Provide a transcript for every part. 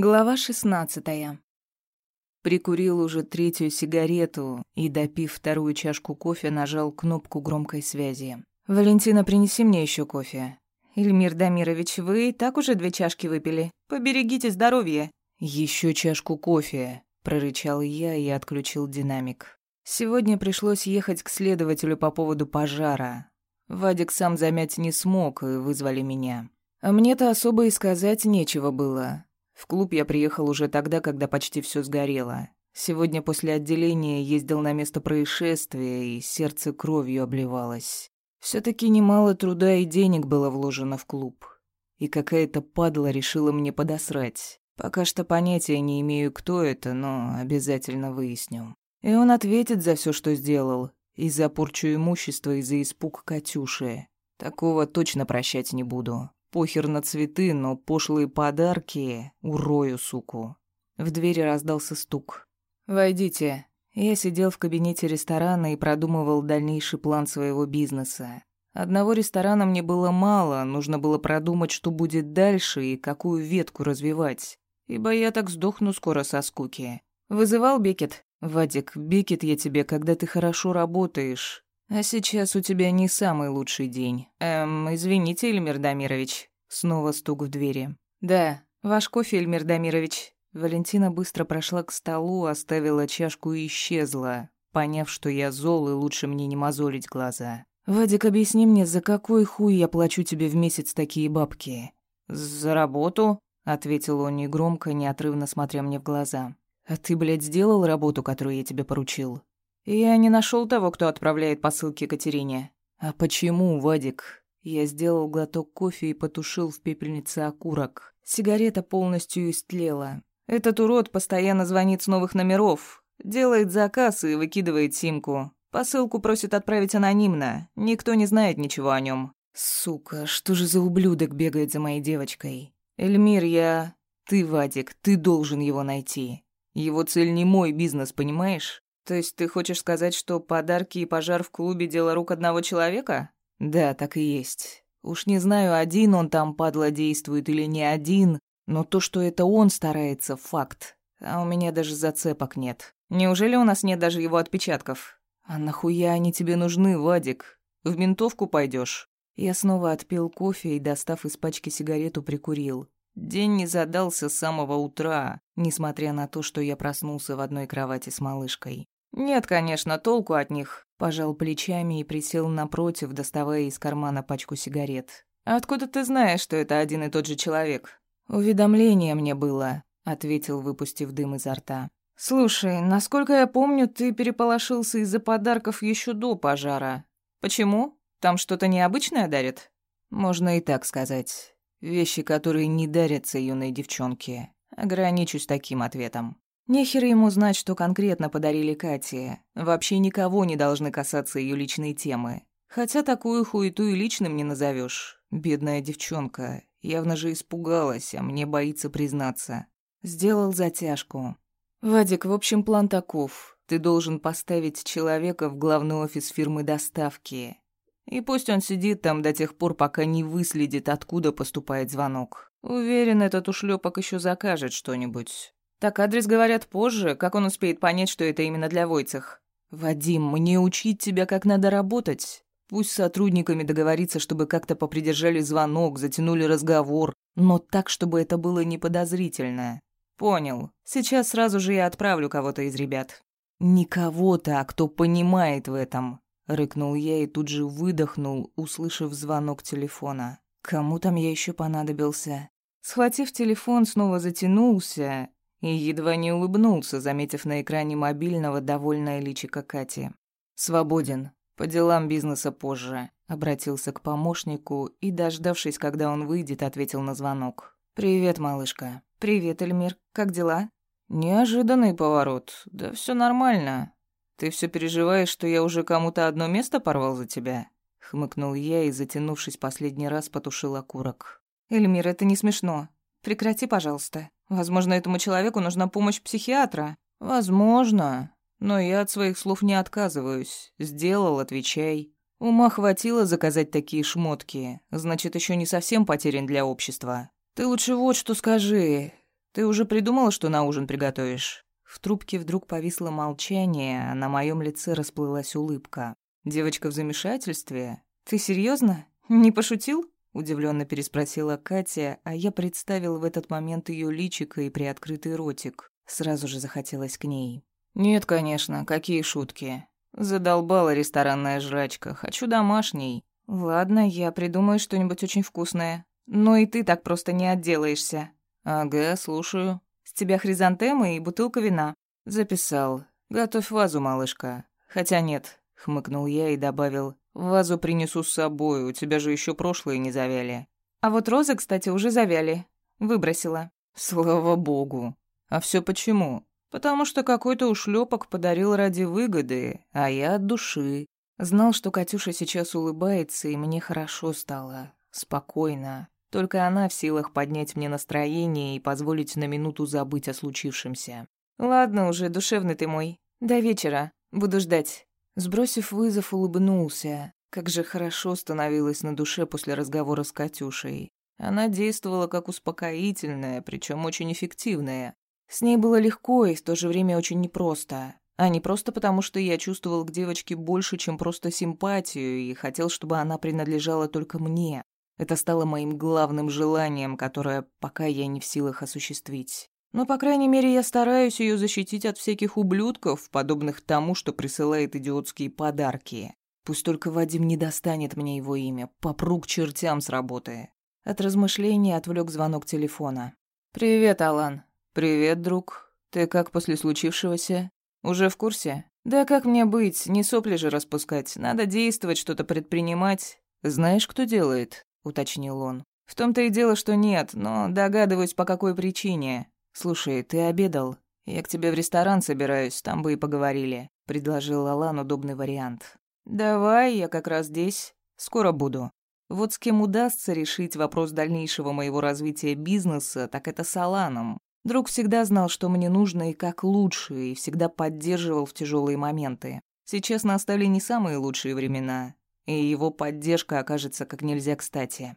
Глава шестнадцатая. Прикурил уже третью сигарету и, допив вторую чашку кофе, нажал кнопку громкой связи. «Валентина, принеси мне еще кофе». «Эльмир Дамирович, вы и так уже две чашки выпили. Поберегите здоровье». Еще чашку кофе», — прорычал я и отключил динамик. Сегодня пришлось ехать к следователю по поводу пожара. Вадик сам замять не смог, и вызвали меня. А мне-то особо и сказать нечего было. В клуб я приехал уже тогда, когда почти все сгорело. Сегодня после отделения ездил на место происшествия, и сердце кровью обливалось. все таки немало труда и денег было вложено в клуб. И какая-то падла решила мне подосрать. Пока что понятия не имею, кто это, но обязательно выясню. И он ответит за все, что сделал. И за порчу имущества, и за испуг Катюши. Такого точно прощать не буду. Похер на цветы, но пошлые подарки урою, суку. В двери раздался стук. «Войдите». Я сидел в кабинете ресторана и продумывал дальнейший план своего бизнеса. Одного ресторана мне было мало, нужно было продумать, что будет дальше и какую ветку развивать. Ибо я так сдохну скоро со скуки. «Вызывал Бекет?» «Вадик, Бекет я тебе, когда ты хорошо работаешь. А сейчас у тебя не самый лучший день. Эм, извините, Эльмир Дамирович. Снова стук в двери. Да, ваш кофе, Эльмир Дамирович. Валентина быстро прошла к столу, оставила чашку и исчезла, поняв, что я зол и лучше мне не мозолить глаза. «Вадик, объясни мне, за какой хуй я плачу тебе в месяц такие бабки?» «За работу», — ответил он негромко, неотрывно смотря мне в глаза. «А ты, блядь, сделал работу, которую я тебе поручил?» «Я не нашел того, кто отправляет посылки Катерине». «А почему, Вадик?» Я сделал глоток кофе и потушил в пепельнице окурок. Сигарета полностью истлела. Этот урод постоянно звонит с новых номеров, делает заказ и выкидывает симку. Посылку просит отправить анонимно. Никто не знает ничего о нем. Сука, что же за ублюдок бегает за моей девочкой? Эльмир, я... Ты, Вадик, ты должен его найти. Его цель не мой бизнес, понимаешь? То есть ты хочешь сказать, что подарки и пожар в клубе дело рук одного человека? Да, так и есть. Уж не знаю, один он там, падла, действует или не один, но то, что это он старается, факт. А у меня даже зацепок нет. Неужели у нас нет даже его отпечатков? А нахуя они тебе нужны, Вадик? В ментовку пойдешь? Я снова отпил кофе и, достав из пачки сигарету, прикурил. День не задался с самого утра, несмотря на то, что я проснулся в одной кровати с малышкой. «Нет, конечно, толку от них», — пожал плечами и присел напротив, доставая из кармана пачку сигарет. «Откуда ты знаешь, что это один и тот же человек?» «Уведомление мне было», — ответил, выпустив дым изо рта. «Слушай, насколько я помню, ты переполошился из-за подарков еще до пожара. Почему? Там что-то необычное дарят?» «Можно и так сказать. Вещи, которые не дарятся юной девчонке. Ограничусь таким ответом». Нехер ему знать, что конкретно подарили Кате. Вообще никого не должны касаться ее личной темы. Хотя такую хуету и личным не назовешь. Бедная девчонка. Явно же испугалась, а мне боится признаться. Сделал затяжку. «Вадик, в общем, план таков. Ты должен поставить человека в главный офис фирмы доставки. И пусть он сидит там до тех пор, пока не выследит, откуда поступает звонок. Уверен, этот ушлепок еще закажет что-нибудь. Так адрес говорят позже, как он успеет понять, что это именно для Войцех? Вадим, мне учить тебя, как надо работать. Пусть с сотрудниками договориться, чтобы как-то попридержали звонок, затянули разговор, но так, чтобы это было неподозрительно. Понял. Сейчас сразу же я отправлю кого-то из ребят. Не кого-то, а кто понимает в этом, рыкнул я и тут же выдохнул, услышав звонок телефона. Кому там я еще понадобился? Схватив телефон, снова затянулся и едва не улыбнулся, заметив на экране мобильного довольное личико Кати. «Свободен. По делам бизнеса позже», — обратился к помощнику и, дождавшись, когда он выйдет, ответил на звонок. «Привет, малышка». «Привет, Эльмир. Как дела?» «Неожиданный поворот. Да все нормально. Ты все переживаешь, что я уже кому-то одно место порвал за тебя?» Хмыкнул я и, затянувшись последний раз, потушил окурок. «Эльмир, это не смешно. Прекрати, пожалуйста. Возможно, этому человеку нужна помощь психиатра. Возможно. Но я от своих слов не отказываюсь. Сделал, отвечай. Ума хватило заказать такие шмотки. Значит, еще не совсем потерян для общества. Ты лучше вот что скажи. Ты уже придумала, что на ужин приготовишь?» В трубке вдруг повисло молчание, а на моем лице расплылась улыбка. «Девочка в замешательстве? Ты серьезно? Не пошутил?» Удивленно переспросила Катя, а я представил в этот момент ее личико и приоткрытый ротик. Сразу же захотелось к ней. «Нет, конечно, какие шутки. Задолбала ресторанная жрачка. Хочу домашний. Ладно, я придумаю что-нибудь очень вкусное. Но и ты так просто не отделаешься. Ага, слушаю. С тебя хризантемы и бутылка вина. Записал. Готовь вазу, малышка. Хотя нет, хмыкнул я и добавил. Вазу принесу с собой, у тебя же еще прошлые не завяли. А вот розы, кстати, уже завяли. Выбросила. Слава богу. А все почему? Потому что какой-то ушлепок подарил ради выгоды, а я от души. Знал, что Катюша сейчас улыбается, и мне хорошо стало. Спокойно. Только она в силах поднять мне настроение и позволить на минуту забыть о случившемся. «Ладно уже, душевный ты мой. До вечера. Буду ждать». Сбросив вызов, улыбнулся. Как же хорошо становилось на душе после разговора с Катюшей. Она действовала как успокоительная, причем очень эффективная. С ней было легко и в то же время очень непросто. А не просто потому, что я чувствовал к девочке больше, чем просто симпатию, и хотел, чтобы она принадлежала только мне. Это стало моим главным желанием, которое пока я не в силах осуществить. Но, по крайней мере, я стараюсь ее защитить от всяких ублюдков, подобных тому, что присылает идиотские подарки. Пусть только Вадим не достанет мне его имя, попру к чертям с работы. От размышлений отвлек звонок телефона. «Привет, Алан», «Привет, друг. Ты как после случившегося? Уже в курсе? Да как мне быть? Не сопли же распускать. Надо действовать, что-то предпринимать. Знаешь, кто делает?» — уточнил он. «В том-то и дело, что нет, но догадываюсь, по какой причине. Слушай, ты обедал? Я к тебе в ресторан собираюсь, там бы и поговорили», — предложил Алан удобный вариант. «Давай, я как раз здесь. Скоро буду». Вот с кем удастся решить вопрос дальнейшего моего развития бизнеса, так это с Аланом. Друг всегда знал, что мне нужно и как лучше, и всегда поддерживал в тяжелые моменты. Сейчас настали не самые лучшие времена, и его поддержка окажется как нельзя кстати.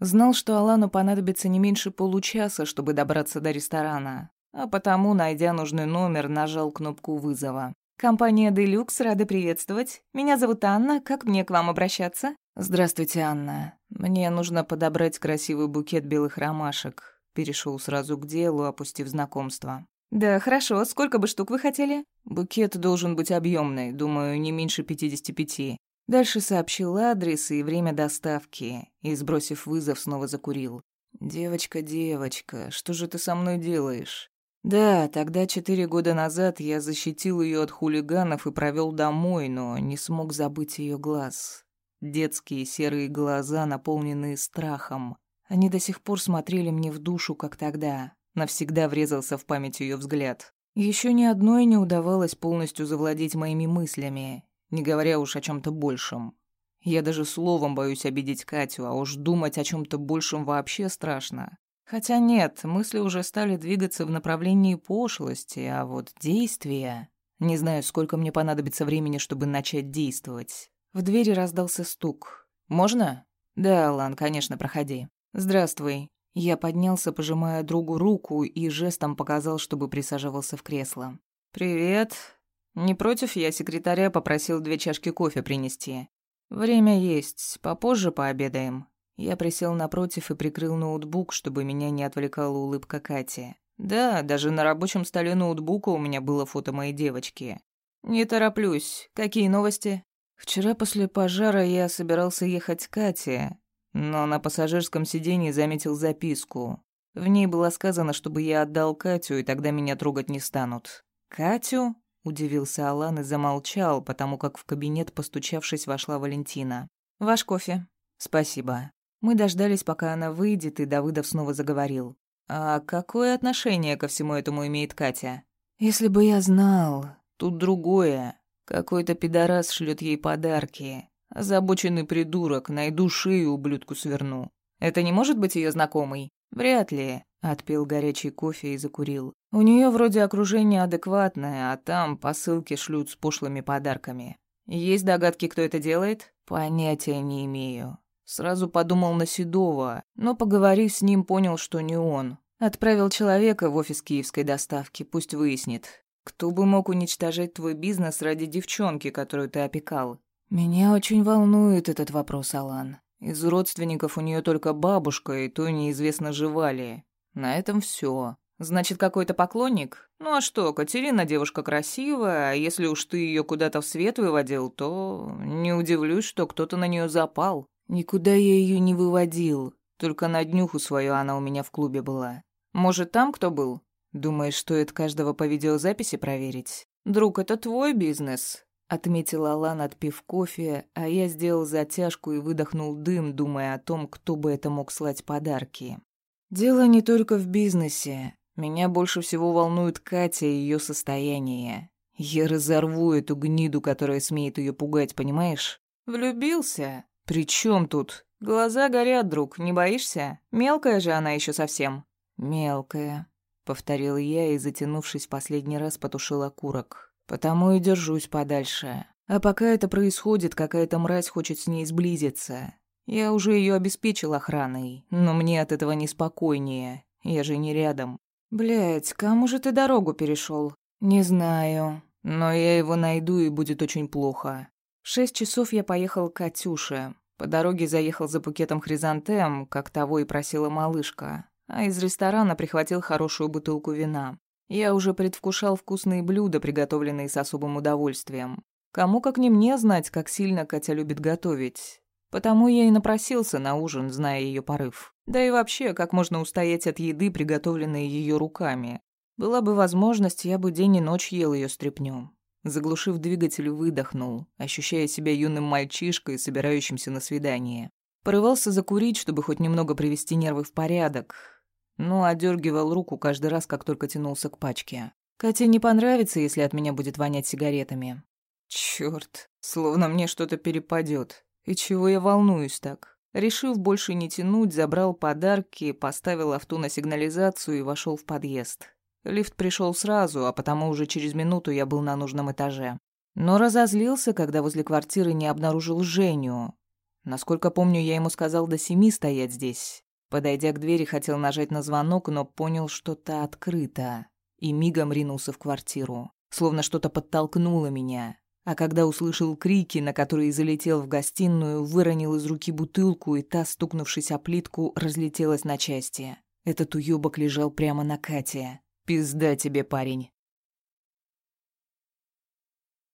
Знал, что Алану понадобится не меньше получаса, чтобы добраться до ресторана, а потому, найдя нужный номер, нажал кнопку вызова. «Компания «Делюкс» рада приветствовать. Меня зовут Анна. Как мне к вам обращаться?» «Здравствуйте, Анна. Мне нужно подобрать красивый букет белых ромашек. Перешел сразу к делу, опустив знакомство. «Да, хорошо. Сколько бы штук вы хотели?» «Букет должен быть объемный, думаю, не меньше 55». Дальше сообщил адрес и время доставки, и, сбросив вызов, снова закурил. «Девочка, девочка, что же ты со мной делаешь?» «Да, тогда четыре года назад я защитил ее от хулиганов и провел домой, но не смог забыть ее глаз. Детские серые глаза, наполненные страхом. Они до сих пор смотрели мне в душу, как тогда. Навсегда врезался в память ее взгляд. Еще ни одной не удавалось полностью завладеть моими мыслями, не говоря уж о чем то большем. Я даже словом боюсь обидеть Катю, а уж думать о чем то большем вообще страшно. Хотя нет, мысли уже стали двигаться в направлении пошлости, а вот действия... Не знаю, сколько мне понадобится времени, чтобы начать действовать. В двери раздался стук. «Можно?» «Да, Лан, конечно, проходи». «Здравствуй». Я поднялся, пожимая другу руку, и жестом показал, чтобы присаживался в кресло. «Привет. Не против, я секретаря попросил две чашки кофе принести. Время есть, попозже пообедаем». Я присел напротив и прикрыл ноутбук, чтобы меня не отвлекала улыбка Кати. Да, даже на рабочем столе ноутбука у меня было фото моей девочки. «Не тороплюсь. Какие новости?» «Вчера после пожара я собирался ехать к Кате, но на пассажирском сиденье заметил записку. В ней было сказано, чтобы я отдал Катю, и тогда меня трогать не станут. «Катю?» — удивился Алан и замолчал, потому как в кабинет, постучавшись, вошла Валентина. «Ваш кофе». «Спасибо». Мы дождались, пока она выйдет, и Давыдов снова заговорил. «А какое отношение ко всему этому имеет Катя?» «Если бы я знал. Тут другое. Какой-то пидорас шлет ей подарки. Озабоченный придурок, найду шею ублюдку сверну. Это не может быть ее знакомый? Вряд ли. Отпил горячий кофе и закурил. У нее вроде окружение адекватное, а там посылки шлют с пошлыми подарками. Есть догадки, кто это делает? Понятия не имею. Сразу подумал на Седова, но, поговорив с ним, понял, что не он. Отправил человека в офис киевской доставки, пусть выяснит. Кто бы мог уничтожать твой бизнес ради девчонки, которую ты опекал? Меня очень волнует этот вопрос, Алан. Из родственников у нее только бабушка, и то неизвестно, жива ли. На этом все. Значит, какой-то поклонник? Ну а что, Катерина девушка красивая, а если уж ты ее куда-то в свет выводил, то не удивлюсь, что кто-то на нее запал. Никуда я ее не выводил, только на днюху свою она у меня в клубе была. Может, там кто был? Думаешь, стоит каждого по видеозаписи проверить? Друг, это твой бизнес, отметил Алан, отпив кофе, а я сделал затяжку и выдохнул дым, думая о том, кто бы это мог слать подарки. Дело не только в бизнесе. Меня больше всего волнует Катя и ее состояние. Я разорву эту гниду, которая смеет ее пугать, понимаешь? Влюбился? При чем тут? Глаза горят, друг, не боишься? Мелкая же она еще совсем. «Мелкая», — повторил я и, затянувшись последний раз, потушил окурок. «Потому и держусь подальше. А пока это происходит, какая-то мразь хочет с ней сблизиться. Я уже ее обеспечил охраной, но мне от этого неспокойнее. Я же не рядом. Блять, кому же ты дорогу перешел? Не знаю, но я его найду и будет очень плохо. В шесть часов я поехал к Катюше. По дороге заехал за букетом хризантем, как того и просила малышка а из ресторана прихватил хорошую бутылку вина. Я уже предвкушал вкусные блюда, приготовленные с особым удовольствием. Кому как не мне знать, как сильно Катя любит готовить. Потому я и напросился на ужин, зная ее порыв. Да и вообще, как можно устоять от еды, приготовленной ее руками. Была бы возможность, я бы день и ночь ел ее стряпню. Заглушив двигатель, выдохнул, ощущая себя юным мальчишкой, собирающимся на свидание. Порывался закурить, чтобы хоть немного привести нервы в порядок, но одергивал руку каждый раз, как только тянулся к пачке. Кате не понравится, если от меня будет вонять сигаретами. Черт, словно мне что-то перепадет. И чего я волнуюсь так? Решив больше не тянуть, забрал подарки, поставил авто на сигнализацию и вошел в подъезд. Лифт пришел сразу, а потому уже через минуту я был на нужном этаже. Но разозлился, когда возле квартиры не обнаружил Женю. Насколько помню, я ему сказал до семи стоять здесь. Подойдя к двери, хотел нажать на звонок, но понял, что та открыта, и мигом ринулся в квартиру. Словно что-то подтолкнуло меня. А когда услышал крики, на которые залетел в гостиную, выронил из руки бутылку, и та, стукнувшись о плитку, разлетелась на части. Этот уёбок лежал прямо на Кате. «Пизда тебе, парень!»